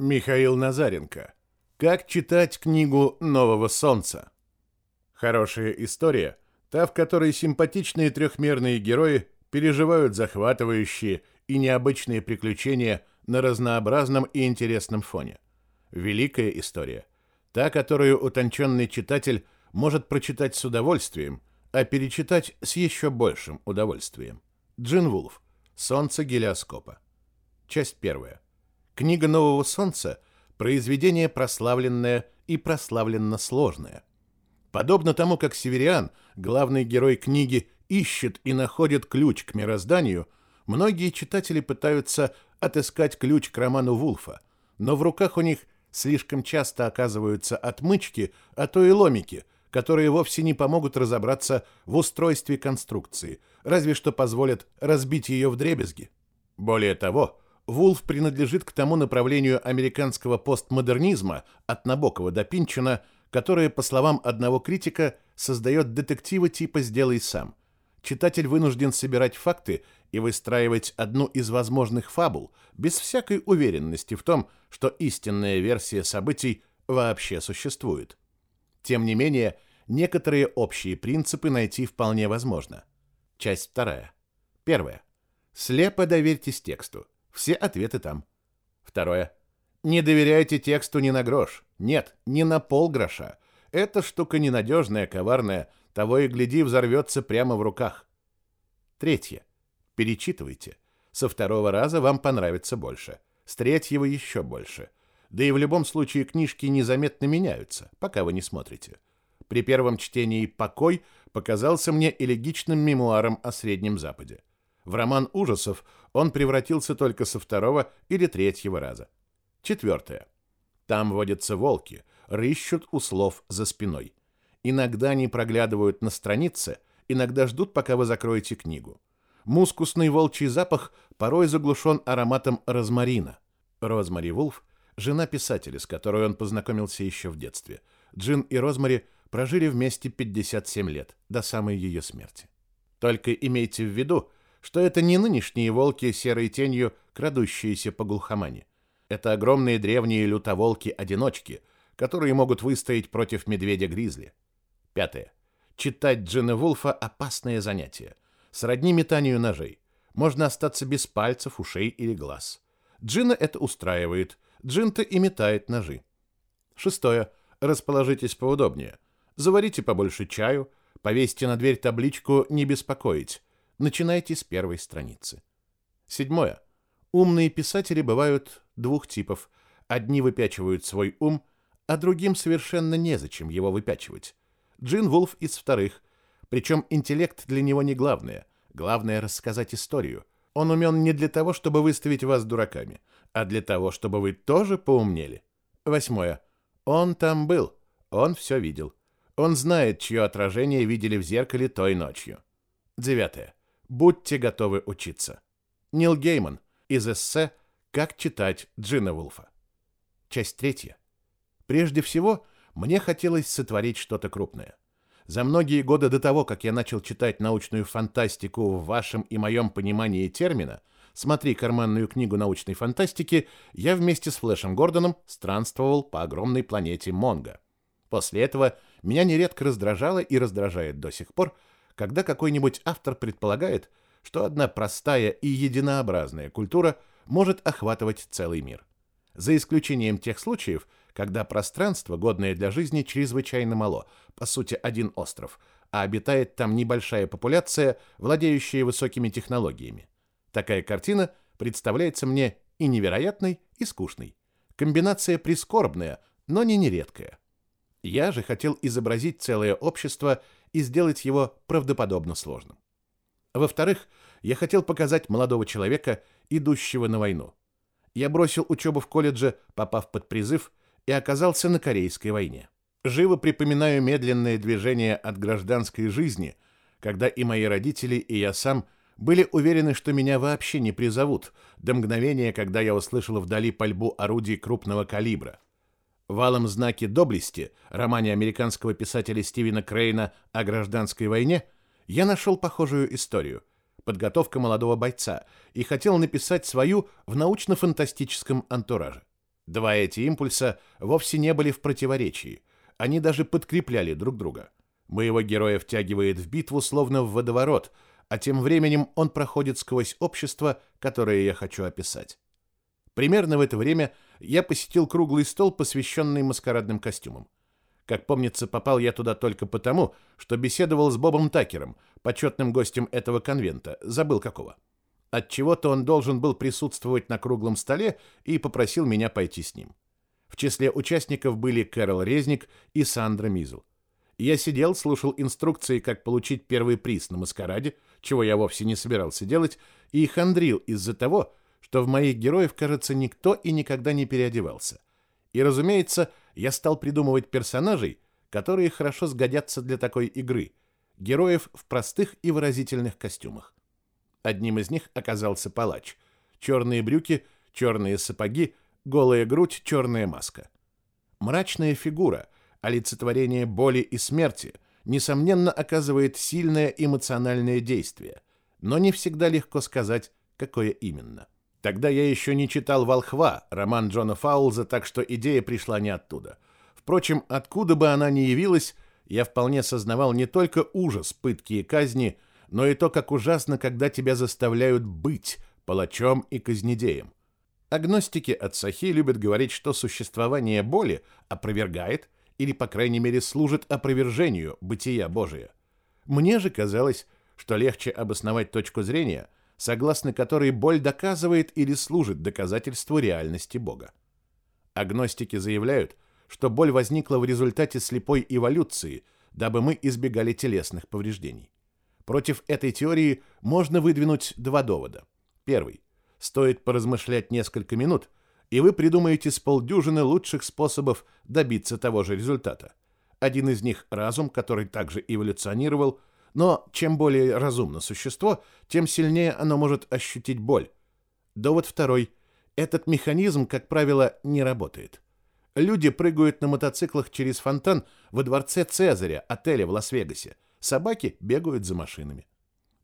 Михаил Назаренко. Как читать книгу «Нового солнца»? Хорошая история, та, в которой симпатичные трехмерные герои переживают захватывающие и необычные приключения на разнообразном и интересном фоне. Великая история, та, которую утонченный читатель может прочитать с удовольствием, а перечитать с еще большим удовольствием. Джин Вулф. Солнце гелиоскопа. Часть первая. Книга Нового Солнца – произведение прославленное и прославленно сложное. Подобно тому, как Севериан, главный герой книги, ищет и находит ключ к мирозданию, многие читатели пытаются отыскать ключ к роману Вулфа, но в руках у них слишком часто оказываются отмычки, а то и ломики, которые вовсе не помогут разобраться в устройстве конструкции, разве что позволят разбить ее в дребезги. Более того, Вулф принадлежит к тому направлению американского постмодернизма от Набокова до Пинчина, которое, по словам одного критика, создает детективы типа «сделай сам». Читатель вынужден собирать факты и выстраивать одну из возможных фабул без всякой уверенности в том, что истинная версия событий вообще существует. Тем не менее, некоторые общие принципы найти вполне возможно. Часть вторая. Первое. Слепо доверьтесь тексту. Все ответы там. Второе. Не доверяйте тексту ни на грош. Нет, ни на полгроша. Эта штука ненадежная, коварная, того и гляди взорвется прямо в руках. Третье. Перечитывайте. Со второго раза вам понравится больше. С третьего еще больше. Да и в любом случае книжки незаметно меняются, пока вы не смотрите. При первом чтении «Покой» показался мне элегичным мемуаром о Среднем Западе. В роман ужасов он превратился только со второго или третьего раза. Четвертое. Там водятся волки, рыщут у слов за спиной. Иногда они проглядывают на странице, иногда ждут, пока вы закроете книгу. Мускусный волчий запах порой заглушен ароматом розмарина. Розмари Вулф – жена писателя, с которой он познакомился еще в детстве. Джин и Розмари прожили вместе 57 лет, до самой ее смерти. Только имейте в виду, что это не нынешние волки серой тенью, крадущиеся по глухомане. Это огромные древние лютоволки-одиночки, которые могут выстоять против медведя-гризли. Пятое. Читать Джина Вулфа – опасное занятие. Сродни метанию ножей. Можно остаться без пальцев, ушей или глаз. Джина это устраивает. Джин-то и метает ножи. Шестое. Расположитесь поудобнее. Заварите побольше чаю, повесьте на дверь табличку «Не беспокоить», Начинайте с первой страницы. Седьмое. Умные писатели бывают двух типов. Одни выпячивают свой ум, а другим совершенно незачем его выпячивать. Джин Вулф из вторых. Причем интеллект для него не главное. Главное рассказать историю. Он умен не для того, чтобы выставить вас дураками, а для того, чтобы вы тоже поумнели. Восьмое. Он там был. Он все видел. Он знает, чье отражение видели в зеркале той ночью. Девятое. Будьте готовы учиться. Нил Гейман из эссе «Как читать Джина Вулфа». Часть третья. Прежде всего, мне хотелось сотворить что-то крупное. За многие годы до того, как я начал читать научную фантастику в вашем и моем понимании термина, смотри карманную книгу научной фантастики, я вместе с Флэшем Гордоном странствовал по огромной планете Монго. После этого меня нередко раздражало и раздражает до сих пор когда какой-нибудь автор предполагает, что одна простая и единообразная культура может охватывать целый мир. За исключением тех случаев, когда пространство, годное для жизни, чрезвычайно мало, по сути, один остров, а обитает там небольшая популяция, владеющая высокими технологиями. Такая картина представляется мне и невероятной, и скучной. Комбинация прискорбная, но не нередкая. Я же хотел изобразить целое общество и сделать его правдоподобно сложным. Во-вторых, я хотел показать молодого человека, идущего на войну. Я бросил учебу в колледже, попав под призыв, и оказался на Корейской войне. Живо припоминаю медленное движение от гражданской жизни, когда и мои родители, и я сам были уверены, что меня вообще не призовут, до мгновения, когда я услышал вдали пальбу орудий крупного калибра – валом знаки доблести, романе американского писателя Стивена Крейна о гражданской войне, я нашел похожую историю. Подготовка молодого бойца и хотел написать свою в научно-фантастическом антураже. Два эти импульса вовсе не были в противоречии. Они даже подкрепляли друг друга. Моего героя втягивает в битву словно в водоворот, а тем временем он проходит сквозь общество, которое я хочу описать. Примерно в это время я посетил круглый стол, посвященный маскарадным костюмам. Как помнится, попал я туда только потому, что беседовал с Бобом Такером, почетным гостем этого конвента, забыл какого. От чего-то он должен был присутствовать на круглом столе и попросил меня пойти с ним. В числе участников были Кэрол Резник и Сандра Мизл. Я сидел, слушал инструкции, как получить первый приз на маскараде, чего я вовсе не собирался делать, и хандрил из-за того, что в моих героев, кажется, никто и никогда не переодевался. И, разумеется, я стал придумывать персонажей, которые хорошо сгодятся для такой игры, героев в простых и выразительных костюмах. Одним из них оказался палач. Черные брюки, черные сапоги, голая грудь, черная маска. Мрачная фигура, олицетворение боли и смерти, несомненно оказывает сильное эмоциональное действие, но не всегда легко сказать, какое именно. Тогда я еще не читал «Волхва», роман Джона Фаулза, так что идея пришла не оттуда. Впрочем, откуда бы она ни явилась, я вполне сознавал не только ужас пытки и казни, но и то, как ужасно, когда тебя заставляют быть палачом и казнедеем. Агностики от Сахи любят говорить, что существование боли опровергает или, по крайней мере, служит опровержению бытия Божия. Мне же казалось, что легче обосновать точку зрения – согласно которой боль доказывает или служит доказательству реальности Бога. Агностики заявляют, что боль возникла в результате слепой эволюции, дабы мы избегали телесных повреждений. Против этой теории можно выдвинуть два довода. Первый. Стоит поразмышлять несколько минут, и вы придумаете с полдюжины лучших способов добиться того же результата. Один из них – разум, который также эволюционировал, но чем более разумно существо, тем сильнее оно может ощутить боль. Довод второй. Этот механизм, как правило, не работает. Люди прыгают на мотоциклах через фонтан во дворце Цезаря, отеле в Лас-Вегасе. Собаки бегают за машинами.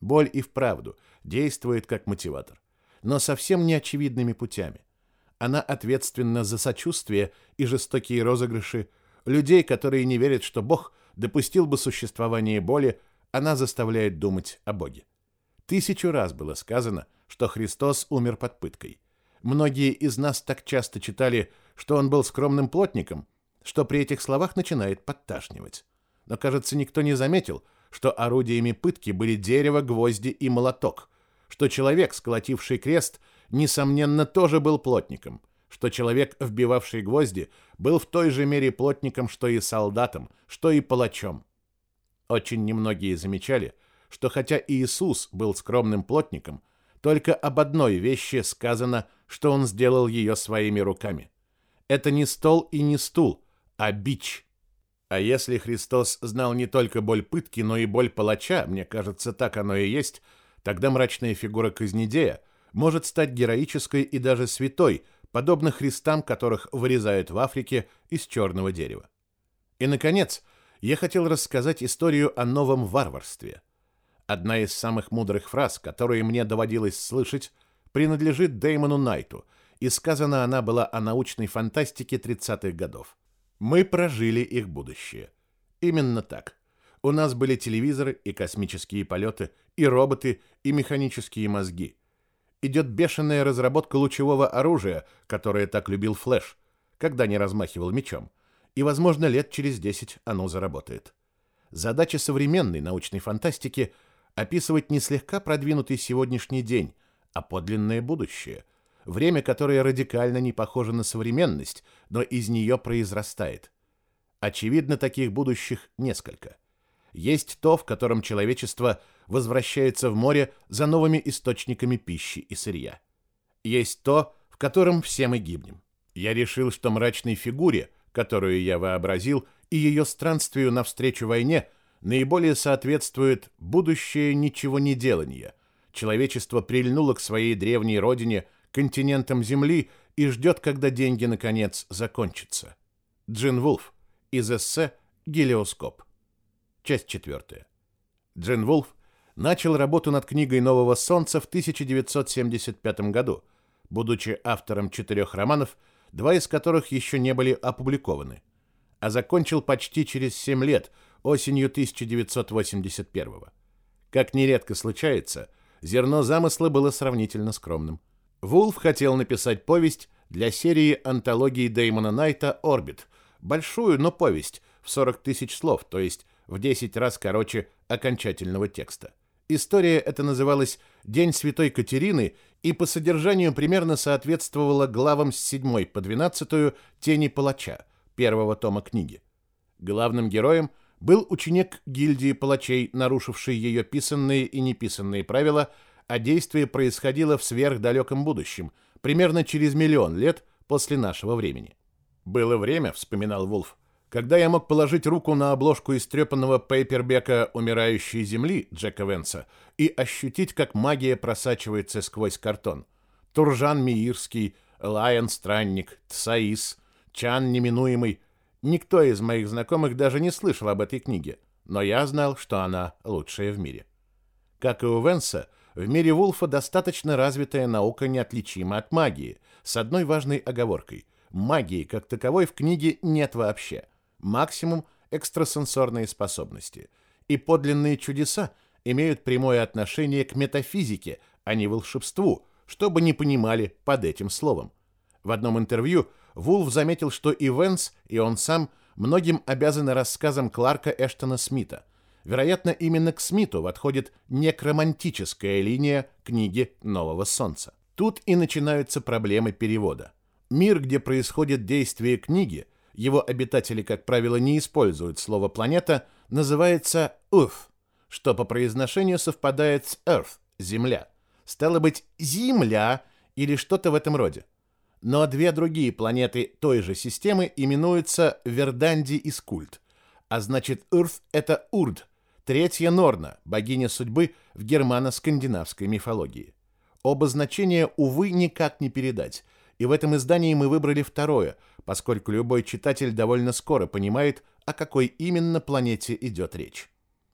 Боль и вправду действует как мотиватор, но совсем неочевидными путями. Она ответственна за сочувствие и жестокие розыгрыши людей, которые не верят, что Бог допустил бы существование боли она заставляет думать о Боге. Тысячу раз было сказано, что Христос умер под пыткой. Многие из нас так часто читали, что он был скромным плотником, что при этих словах начинает подташнивать. Но, кажется, никто не заметил, что орудиями пытки были дерево, гвозди и молоток, что человек, сколотивший крест, несомненно, тоже был плотником, что человек, вбивавший гвозди, был в той же мере плотником, что и солдатом, что и палачом. Очень немногие замечали, что хотя Иисус был скромным плотником, только об одной вещи сказано, что он сделал ее своими руками. Это не стол и не стул, а бич. А если Христос знал не только боль пытки, но и боль палача, мне кажется, так оно и есть, тогда мрачная фигура Казнедея может стать героической и даже святой, подобно христам, которых вырезают в Африке из черного дерева. И, наконец, я хотел рассказать историю о новом варварстве. Одна из самых мудрых фраз, которые мне доводилось слышать, принадлежит Дэймону Найту, и сказана она была о научной фантастике 30-х годов. Мы прожили их будущее. Именно так. У нас были телевизоры и космические полеты, и роботы, и механические мозги. Идет бешеная разработка лучевого оружия, которое так любил Флэш, когда не размахивал мечом и, возможно, лет через 10 оно заработает. Задача современной научной фантастики – описывать не слегка продвинутый сегодняшний день, а подлинное будущее, время, которое радикально не похоже на современность, но из нее произрастает. Очевидно, таких будущих несколько. Есть то, в котором человечество возвращается в море за новыми источниками пищи и сырья. Есть то, в котором все мы гибнем. Я решил, что мрачной фигуре – которую я вообразил, и ее странствию навстречу войне наиболее соответствует будущее ничего не делания. Человечество прильнуло к своей древней родине, континентам Земли, и ждет, когда деньги, наконец, закончатся. Джин Вулф из эссе «Гелиоскоп». Часть четвертая. Джин Вулф начал работу над книгой «Нового солнца» в 1975 году, будучи автором четырех романов – два из которых еще не были опубликованы, а закончил почти через 7 лет, осенью 1981 -го. Как нередко случается, зерно замысла было сравнительно скромным. Вулф хотел написать повесть для серии антологии Дэймона Найта «Орбит», большую, но повесть в 40 тысяч слов, то есть в 10 раз короче окончательного текста. История эта называлась «День Святой Катерины» и по содержанию примерно соответствовала главам с 7 по 12 «Тени палача» первого тома книги. Главным героем был ученик гильдии палачей, нарушивший ее писанные и неписанные правила, а действие происходило в сверхдалеком будущем, примерно через миллион лет после нашего времени. «Было время», — вспоминал Вулф, когда я мог положить руку на обложку истрепанного пейпербека «Умирающей земли» Джека Венса и ощутить, как магия просачивается сквозь картон. Туржан Миирский, Лайон Странник, Тсаис, Чан Неминуемый. Никто из моих знакомых даже не слышал об этой книге, но я знал, что она лучшая в мире. Как и у Венса, в мире Вулфа достаточно развитая наука неотличима от магии, с одной важной оговоркой. Магии как таковой в книге нет вообще – максимум экстрасенсорные способности. И подлинные чудеса имеют прямое отношение к метафизике, а не волшебству, что бы ни понимали под этим словом. В одном интервью Вулф заметил, что и Венс, и он сам многим обязаны рассказам Кларка Эштона Смита. Вероятно, именно к Смиту отходит некромантическая линия книги «Нового солнца». Тут и начинаются проблемы перевода. Мир, где происходит действие книги – его обитатели, как правило, не используют слово «планета», называется «Earth», что по произношению совпадает с Earth – «Земля». Стало быть, Земля или что-то в этом роде. Но две другие планеты той же системы именуются Верданди и Скульт, а значит, Earth – это Урд, третья Норна, богиня судьбы в германо-скандинавской мифологии. Оба значения, увы, никак не передать, и в этом издании мы выбрали второе – поскольку любой читатель довольно скоро понимает, о какой именно планете идет речь.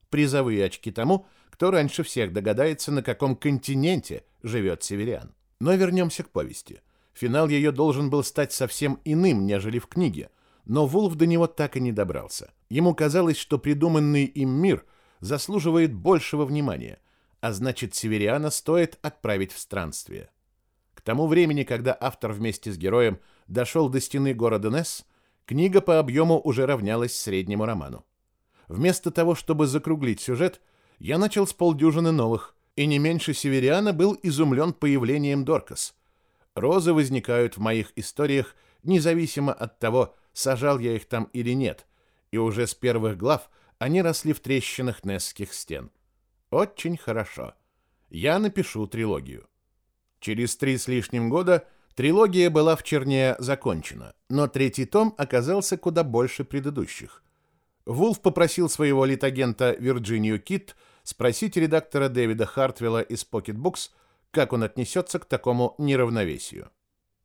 Призовые очки тому, кто раньше всех догадается, на каком континенте живет северян. Но вернемся к повести. Финал ее должен был стать совсем иным, нежели в книге, но Вулф до него так и не добрался. Ему казалось, что придуманный им мир заслуживает большего внимания, а значит, северяна стоит отправить в странствие. К тому времени, когда автор вместе с героем дошел до стены города Несс, книга по объему уже равнялась среднему роману. Вместо того, чтобы закруглить сюжет, я начал с полдюжины новых, и не меньше севериана был изумлен появлением Доркас. Розы возникают в моих историях независимо от того, сажал я их там или нет, и уже с первых глав они росли в трещинах Несских стен. Очень хорошо. Я напишу трилогию. Через три с лишним года – Трилогия была в черне закончена, но третий том оказался куда больше предыдущих. Вулф попросил своего литагента Вирджинию Кит спросить редактора Дэвида Хартвелла из Pocket Books, как он отнесется к такому неравновесию.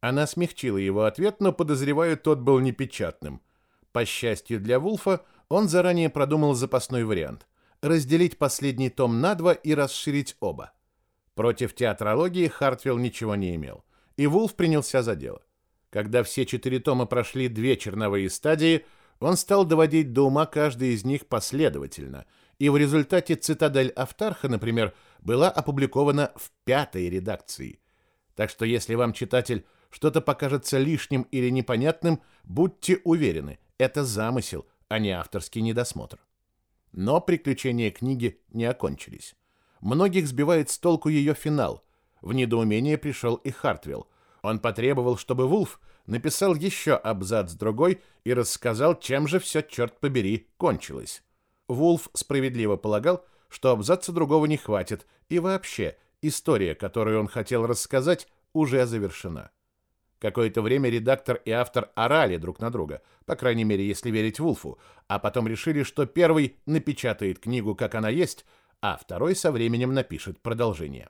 Она смягчила его ответ, но, подозреваю, тот был непечатным. По счастью для Вулфа, он заранее продумал запасной вариант – разделить последний том на два и расширить оба. Против театрологии Хартвелл ничего не имел – и Вулф принялся за дело. Когда все четыре тома прошли две черновые стадии, он стал доводить до ума каждый из них последовательно, и в результате «Цитадель Автарха», например, была опубликована в пятой редакции. Так что если вам, читатель, что-то покажется лишним или непонятным, будьте уверены, это замысел, а не авторский недосмотр. Но приключения книги не окончились. Многих сбивает с толку ее финал, в недоумение пришел и Хартвилл. Он потребовал, чтобы Вулф написал еще абзац другой и рассказал, чем же все, черт побери, кончилось. Вулф справедливо полагал, что абзаца другого не хватит, и вообще история, которую он хотел рассказать, уже завершена. Какое-то время редактор и автор орали друг на друга, по крайней мере, если верить Вулфу, а потом решили, что первый напечатает книгу, как она есть, а второй со временем напишет продолжение.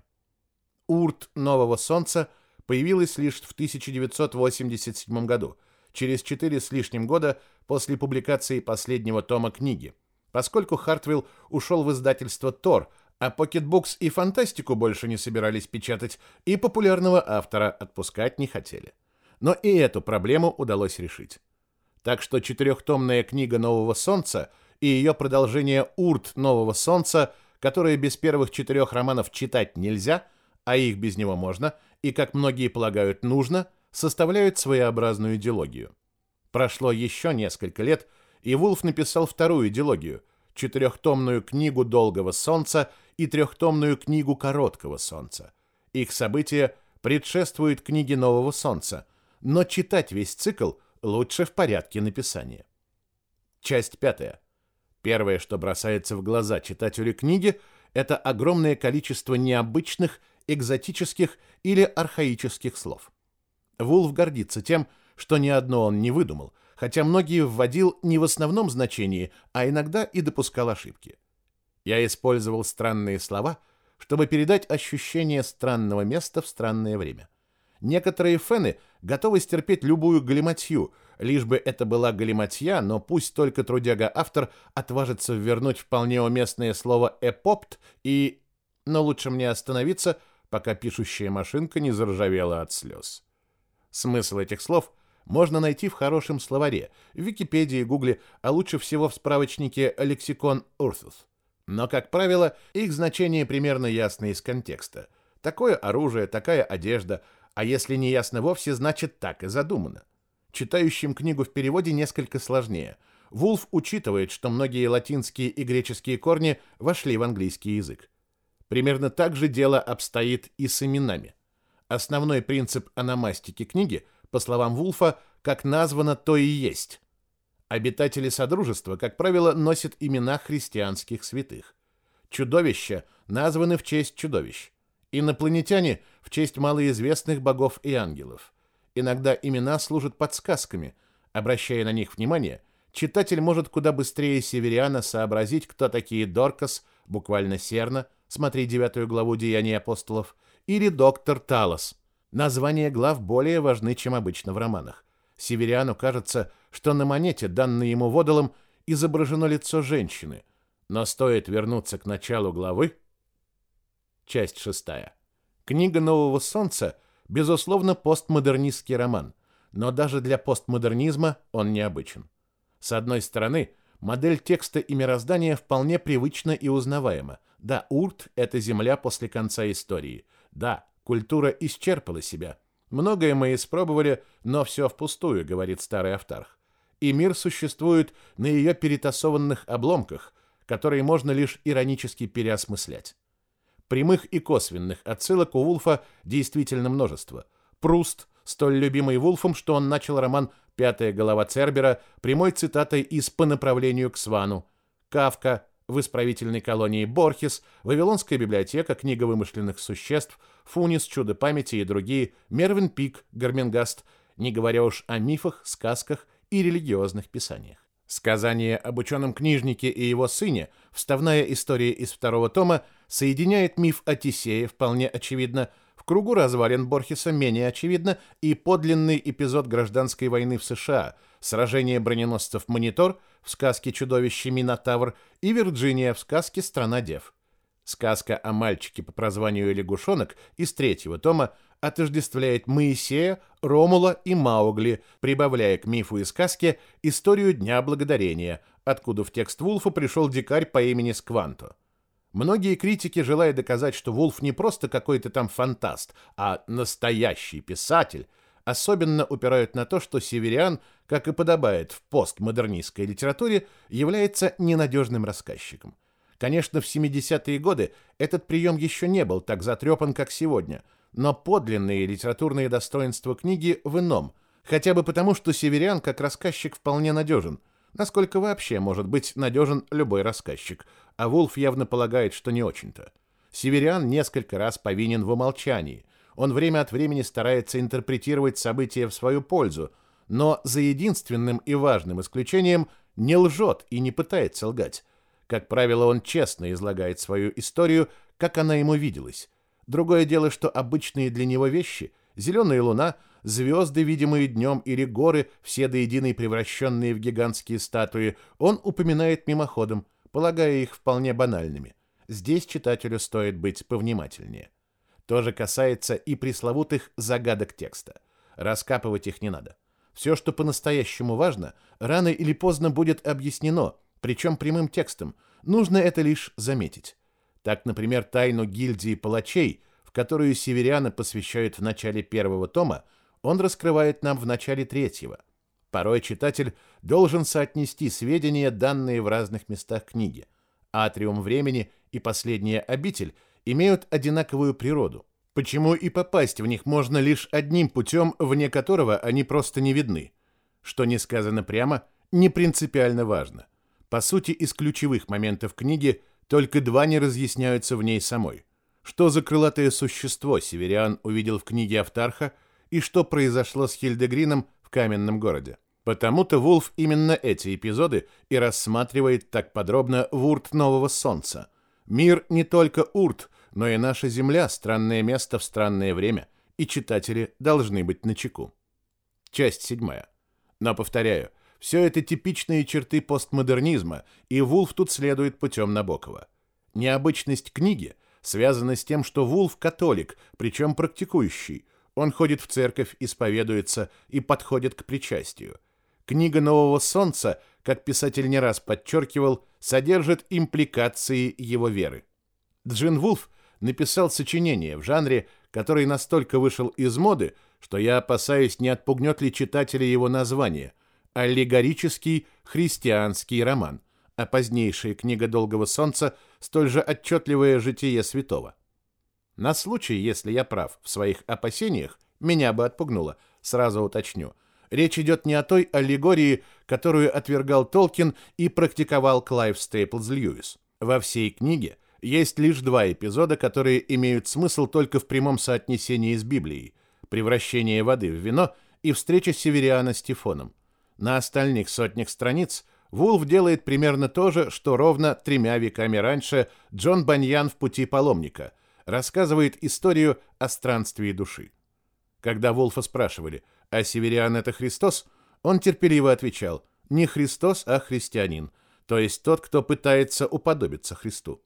Урт Нового Солнца появилась лишь в 1987 году, через четыре с лишним года после публикации последнего тома книги, поскольку Хартвилл ушел в издательство Тор, а Pocketbooks и фантастику больше не собирались печатать, и популярного автора отпускать не хотели. но и эту проблему удалось решить. Так что четырехтомная книга «Нового солнца» и ее продолжение «Урт Нового солнца», которое без первых четырех романов читать нельзя, а их без него можно, и, как многие полагают, нужно, составляют своеобразную идеологию. Прошло еще несколько лет, и Вулф написал вторую идеологию – четырехтомную книгу «Долгого солнца» и трехтомную книгу «Короткого солнца». Их события предшествуют книге «Нового солнца», но читать весь цикл лучше в порядке написания. Часть пятая. Первое, что бросается в глаза читателю книги, это огромное количество необычных, экзотических или архаических слов. Вулф гордится тем, что ни одно он не выдумал, хотя многие вводил не в основном значении, а иногда и допускал ошибки. Я использовал странные слова, чтобы передать ощущение странного места в странное время. Некоторые фэны готовы стерпеть любую галиматью, лишь бы это была галиматья, но пусть только трудяга-автор отважится вернуть вполне уместное слово «эпопт» и... Но лучше мне остановиться, пока пишущая машинка не заржавела от слез. Смысл этих слов можно найти в хорошем словаре, в Википедии, Гугле, а лучше всего в справочнике «Лексикон Урсус». Но, как правило, их значение примерно ясно из контекста. Такое оружие, такая одежда, а если не ясно вовсе, значит так и задумано. Читающим книгу в переводе несколько сложнее. Вулф учитывает, что многие латинские и греческие корни вошли в английский язык. Примерно так же дело обстоит и с именами. Основной принцип аномастики книги, по словам Вулфа, как названо, то и есть. Обитатели Содружества, как правило, носят имена христианских святых. Чудовища названы в честь чудовищ. Инопланетяне – в честь малоизвестных богов и ангелов. Иногда имена служат подсказками. Обращая на них внимание, читатель может куда быстрее северяна сообразить, кто такие Доркас, буквально Серна, смотри девятую главу Деяний апостолов, или доктор Талос. Названия глав более важны, чем обычно в романах. Северяну кажется, что на монете, данной ему водолом, изображено лицо женщины. Но стоит вернуться к началу главы. Часть шестая. Книга Нового Солнца, безусловно, постмодернистский роман, но даже для постмодернизма он необычен. С одной стороны, модель текста и мироздания вполне привычна и узнаваема. Да, Урт — это земля после конца истории. Да, культура исчерпала себя. Многое мы испробовали, но все впустую, говорит старый автарх. И мир существует на ее перетасованных обломках, которые можно лишь иронически переосмыслять. Прямых и косвенных отсылок у Вулфа действительно множество. Пруст, столь любимый Вулфом, что он начал роман «Пятая голова Цербера» прямой цитатой из «По направлению к Свану». Кавка в исправительной колонии Борхес, Вавилонская библиотека, книга вымышленных существ, Фунис, Чудо памяти и другие, Мервин Пик, Гарменгаст, не говоря уж о мифах, сказках и религиозных писаниях. Сказание об ученом книжнике и его сыне, вставная история из второго тома, соединяет миф о Тисее, вполне очевидно, кругу развалин Борхеса менее очевидно, и подлинный эпизод гражданской войны в США, сражение броненосцев «Монитор» в сказке «Чудовище Минотавр» и «Вирджиния» в сказке «Страна дев». Сказка о мальчике по прозванию Лягушонок из третьего тома отождествляет Моисея, Ромула и Маугли, прибавляя к мифу и сказке историю Дня Благодарения, откуда в текст Вулфа пришел дикарь по имени Скванто. Многие критики, желая доказать, что Вулф не просто какой-то там фантаст, а настоящий писатель, особенно упирают на то, что Севериан, как и подобает в постмодернистской литературе, является ненадежным рассказчиком. Конечно, в 70-е годы этот прием еще не был так затрепан, как сегодня – но подлинные литературные достоинства книги в ином, хотя бы потому, что Северян как рассказчик вполне надежен, насколько вообще может быть надежен любой рассказчик, а Вулф явно полагает, что не очень-то. Северян несколько раз повинен в умолчании, он время от времени старается интерпретировать события в свою пользу, но за единственным и важным исключением не лжет и не пытается лгать. Как правило, он честно излагает свою историю, как она ему виделась, Другое дело, что обычные для него вещи — зеленая луна, звезды, видимые днем, или горы, все до единой превращенные в гигантские статуи, он упоминает мимоходом, полагая их вполне банальными. Здесь читателю стоит быть повнимательнее. То же касается и пресловутых загадок текста. раскапывать их не надо. Все, что по-настоящему важно, рано или поздно будет объяснено, причем прямым текстом. Нужно это лишь заметить. Так, например, тайну гильдии палачей, в которую Северяна посвящают в начале первого тома, он раскрывает нам в начале третьего. Порой читатель должен соотнести сведения, данные в разных местах книги. Атриум времени и последняя обитель имеют одинаковую природу. Почему и попасть в них можно лишь одним путем, вне которого они просто не видны? Что не сказано прямо, не принципиально важно. По сути, из ключевых моментов книги только два не разъясняются в ней самой. Что за крылатое существо Севериан увидел в книге Автарха и что произошло с Хильдегрином в каменном городе. Потому-то Вулф именно эти эпизоды и рассматривает так подробно в Урт Нового Солнца. Мир не только Урт, но и наша Земля – странное место в странное время, и читатели должны быть начеку. Часть седьмая. Но, повторяю, все это типичные черты постмодернизма, и Вулф тут следует путем Набокова. Необычность книги связана с тем, что Вулф – католик, причем практикующий. Он ходит в церковь, исповедуется и подходит к причастию. Книга «Нового солнца», как писатель не раз подчеркивал, содержит импликации его веры. Джин Вулф написал сочинение в жанре, который настолько вышел из моды, что я опасаюсь, не отпугнет ли читателя его название – аллегорический христианский роман, а позднейшая книга «Долгого солнца» – столь же отчетливое житие святого. На случай, если я прав в своих опасениях, меня бы отпугнуло, сразу уточню – Речь идет не о той аллегории, которую отвергал Толкин и практиковал Клайв Стейплз Льюис. Во всей книге есть лишь два эпизода, которые имеют смысл только в прямом соотнесении с Библией. Превращение воды в вино и встреча Севериана с Тифоном. На остальных сотнях страниц Вулф делает примерно то же, что ровно тремя веками раньше Джон Баньян в «Пути паломника» рассказывает историю о странстве души. Когда Вулфа спрашивали – а Севериан — это Христос, он терпеливо отвечал, не Христос, а христианин, то есть тот, кто пытается уподобиться Христу.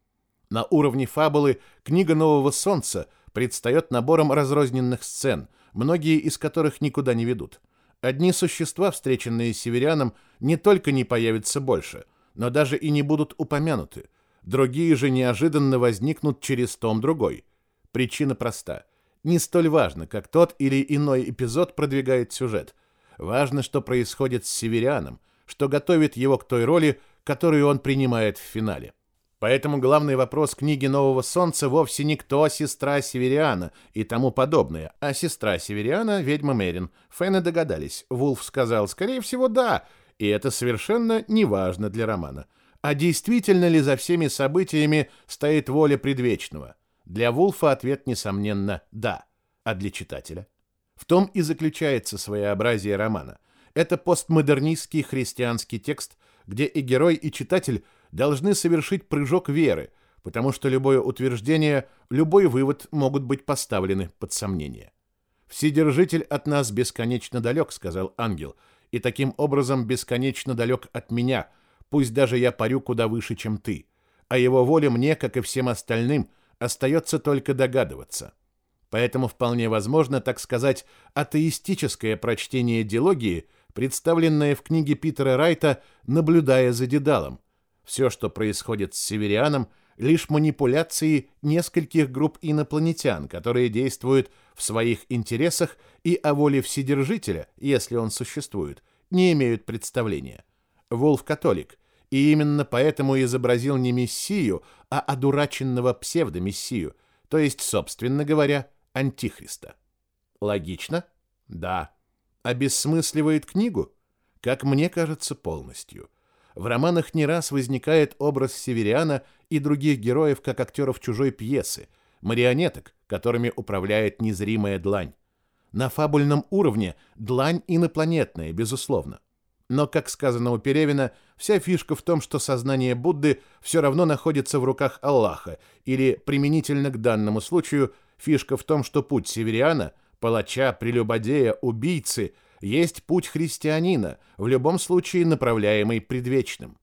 На уровне фабулы книга Нового Солнца предстает набором разрозненных сцен, многие из которых никуда не ведут. Одни существа, встреченные северяном, не только не появятся больше, но даже и не будут упомянуты. Другие же неожиданно возникнут через том другой. Причина проста не столь важно, как тот или иной эпизод продвигает сюжет. Важно, что происходит с Северианом, что готовит его к той роли, которую он принимает в финале. Поэтому главный вопрос книги «Нового солнца» вовсе не кто сестра Севериана и тому подобное, а сестра Севериана — ведьма Мерин. Фэны догадались. Вулф сказал, скорее всего, да, и это совершенно не важно для романа. А действительно ли за всеми событиями стоит воля предвечного? Для Вулфа ответ, несомненно, «да», а для читателя? В том и заключается своеобразие романа. Это постмодернистский христианский текст, где и герой, и читатель должны совершить прыжок веры, потому что любое утверждение, любой вывод могут быть поставлены под сомнение. «Вседержитель от нас бесконечно далек», — сказал ангел, «и таким образом бесконечно далек от меня, пусть даже я парю куда выше, чем ты. А его воля мне, как и всем остальным, Остается только догадываться. Поэтому вполне возможно, так сказать, атеистическое прочтение диалогии, представленное в книге Питера Райта «Наблюдая за Дедалом». Все, что происходит с Северианом, лишь манипуляции нескольких групп инопланетян, которые действуют в своих интересах и о воле Вседержителя, если он существует, не имеют представления. Волф католик, и именно поэтому изобразил не мессию, а одураченного псевдомессию, то есть, собственно говоря, антихриста. Логично? Да. Обесмысливает книгу? Как мне кажется, полностью. В романах не раз возникает образ Севериана и других героев как актеров чужой пьесы, марионеток, которыми управляет незримая длань. На фабульном уровне длань инопланетная, безусловно. Но, как сказано у Перевина, вся фишка в том, что сознание Будды все равно находится в руках Аллаха, или, применительно к данному случаю, фишка в том, что путь севериана, палача, прелюбодея, убийцы, есть путь христианина, в любом случае направляемый предвечным.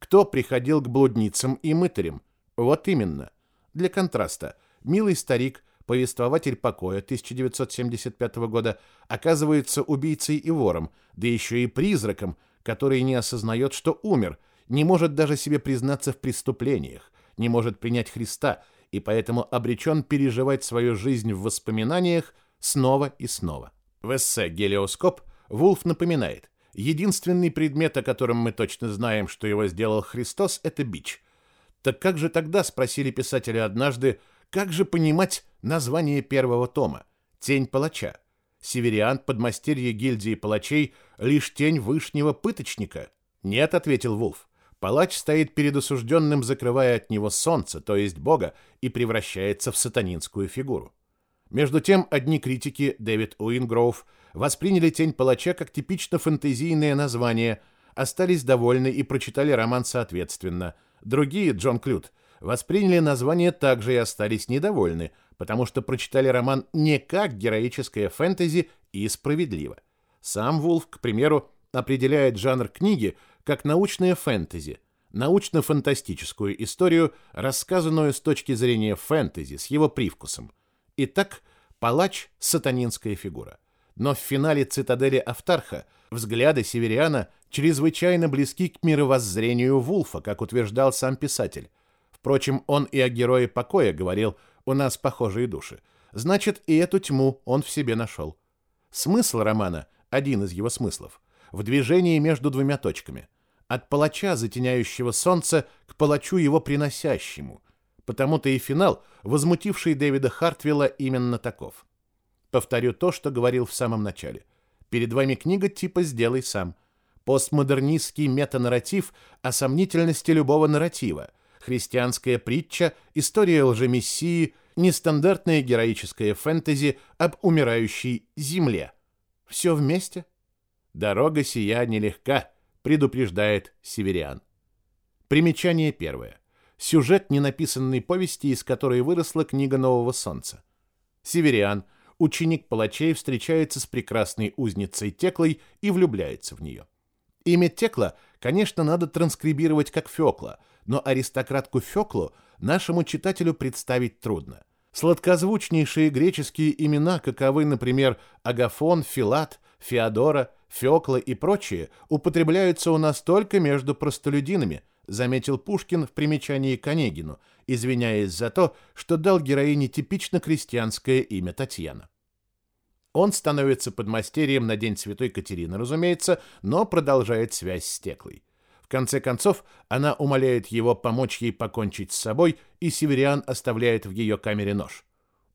Кто приходил к блудницам и мытарям? Вот именно. Для контраста, милый старик, повествователь покоя 1975 года, оказывается убийцей и вором, да еще и призраком, который не осознает, что умер, не может даже себе признаться в преступлениях, не может принять Христа и поэтому обречен переживать свою жизнь в воспоминаниях снова и снова. В эссе «Гелиоскоп» Вулф напоминает, единственный предмет, о котором мы точно знаем, что его сделал Христос, это бич. Так как же тогда, спросили писатели однажды, как же понимать название первого тома «Тень палача»? Севериан, подмастерье гильдии палачей, лишь тень вышнего пыточника? Нет, ответил Вулф. Палач стоит перед осужденным, закрывая от него солнце, то есть Бога, и превращается в сатанинскую фигуру. Между тем, одни критики, Дэвид Уингроув, восприняли «Тень палача» как типично фэнтезийное название, остались довольны и прочитали роман соответственно. Другие, Джон Клют, восприняли название также и остались недовольны, потому что прочитали роман не как героическое фэнтези и справедливо. Сам Вулф, к примеру, определяет жанр книги – как научное фэнтези, научно-фантастическую историю, рассказанную с точки зрения фэнтези, с его привкусом. Итак, палач – сатанинская фигура. Но в финале «Цитадели Автарха» взгляды Севериана чрезвычайно близки к мировоззрению Вулфа, как утверждал сам писатель. Впрочем, он и о герое покоя говорил «у нас похожие души». Значит, и эту тьму он в себе нашел. Смысл романа, один из его смыслов, в движении между двумя точками. От палача, затеняющего солнце, к палачу его приносящему. Потому-то и финал, возмутивший Дэвида Хартвилла, именно таков. Повторю то, что говорил в самом начале. Перед вами книга типа «Сделай сам». Постмодернистский метанарратив о сомнительности любого нарратива. Христианская притча, история лжемессии, нестандартное героическое фэнтези об умирающей земле. Все вместе – Дорога сия нелегка, предупреждает Севериан. Примечание первое. Сюжет ненаписанной повести, из которой выросла книга Нового Солнца. Севериан, ученик палачей, встречается с прекрасной узницей Теклой и влюбляется в нее. Имя Текла, конечно, надо транскрибировать как Фёкла, но аристократку Фёклу нашему читателю представить трудно. Сладкозвучнейшие греческие имена, каковы, например, Агафон, Филат, Феодора – Фёкла и прочие употребляются у нас только между простолюдинами, заметил Пушкин в примечании к Онегину, извиняясь за то, что дал героине типично крестьянское имя Татьяна. Он становится подмастерьем на День Святой Катерины, разумеется, но продолжает связь с Теклой. В конце концов, она умоляет его помочь ей покончить с собой, и Севериан оставляет в ее камере нож.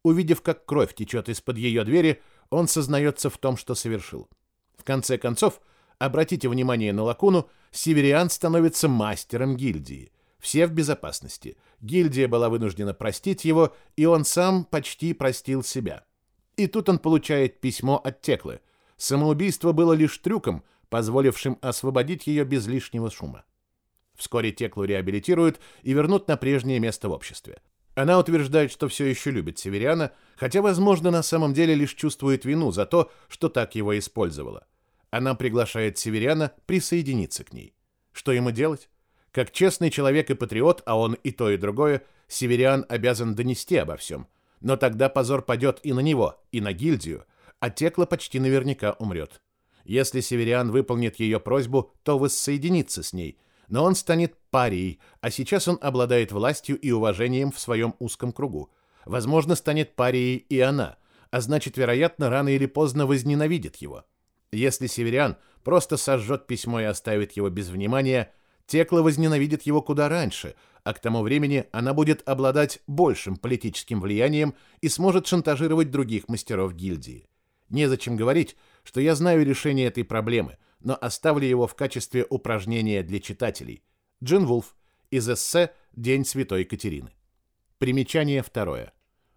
Увидев, как кровь течет из-под ее двери, он сознается в том, что совершил конце концов, обратите внимание на лакуну, Севериан становится мастером гильдии. Все в безопасности. Гильдия была вынуждена простить его, и он сам почти простил себя. И тут он получает письмо от Теклы. Самоубийство было лишь трюком, позволившим освободить ее без лишнего шума. Вскоре Теклу реабилитируют и вернут на прежнее место в обществе. Она утверждает, что все еще любит Севериана, хотя, возможно, на самом деле лишь чувствует вину за то, что так его использовала. Она приглашает Северяна присоединиться к ней. Что ему делать? Как честный человек и патриот, а он и то, и другое, Северян обязан донести обо всем. Но тогда позор падет и на него, и на гильдию, а Текла почти наверняка умрет. Если Северян выполнит ее просьбу, то воссоединится с ней, но он станет парией, а сейчас он обладает властью и уважением в своем узком кругу. Возможно, станет парией и она, а значит, вероятно, рано или поздно возненавидит его. Если северян просто сожжет письмо и оставит его без внимания, Текла возненавидит его куда раньше, а к тому времени она будет обладать большим политическим влиянием и сможет шантажировать других мастеров гильдии. Незачем говорить, что я знаю решение этой проблемы, но оставлю его в качестве упражнения для читателей. Джин Вулф из эссе «День Святой Катерины». Примечание второе.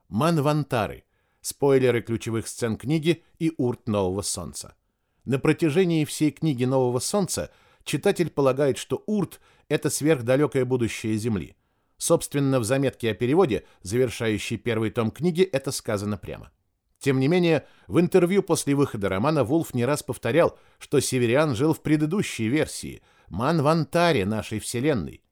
Манвантары. Спойлеры ключевых сцен книги и урт Нового Солнца. На протяжении всей книги Нового Солнца читатель полагает, что Урт — это сверхдалекое будущее Земли. Собственно, в заметке о переводе, завершающей первый том книги, это сказано прямо. Тем не менее, в интервью после выхода романа Вулф не раз повторял, что Севериан жил в предыдущей версии, Манвантаре нашей Вселенной.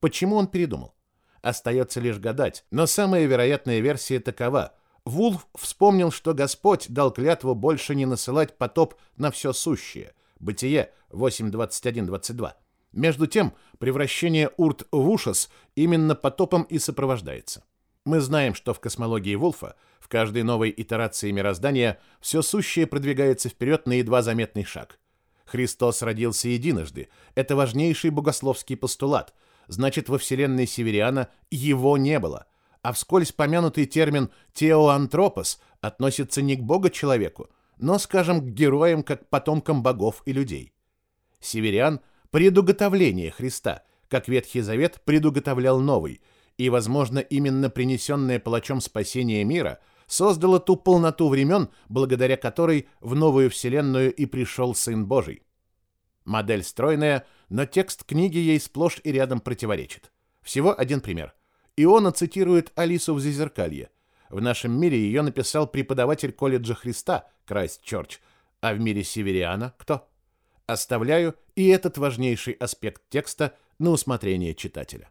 Почему он передумал? Остается лишь гадать, но самая вероятная версия такова. Вулф вспомнил, что Господь дал клятву больше не насылать потоп на все сущее. Бытие 8.21.22. Между тем, превращение урт в ушас именно потопом и сопровождается. Мы знаем, что в космологии Вулфа в каждой новой итерации мироздания все сущее продвигается вперед на едва заметный шаг. Христос родился единожды. Это важнейший богословский постулат. Значит, во вселенной Севериана его не было – а вскользь помянутый термин «теоантропос» относится не к бога-человеку, но, скажем, к героям, как потомкам богов и людей. Северян – предуготовление Христа, как Ветхий Завет предуготовлял новый, и, возможно, именно принесенное палачом спасение мира создало ту полноту времен, благодаря которой в новую вселенную и пришел Сын Божий. Модель стройная, но текст книги ей сплошь и рядом противоречит. Всего один пример. Иона цитирует Алису в Зазеркалье. В нашем мире ее написал преподаватель колледжа Христа, Крайст-Чорч, а в мире Севериана кто? Оставляю и этот важнейший аспект текста на усмотрение читателя.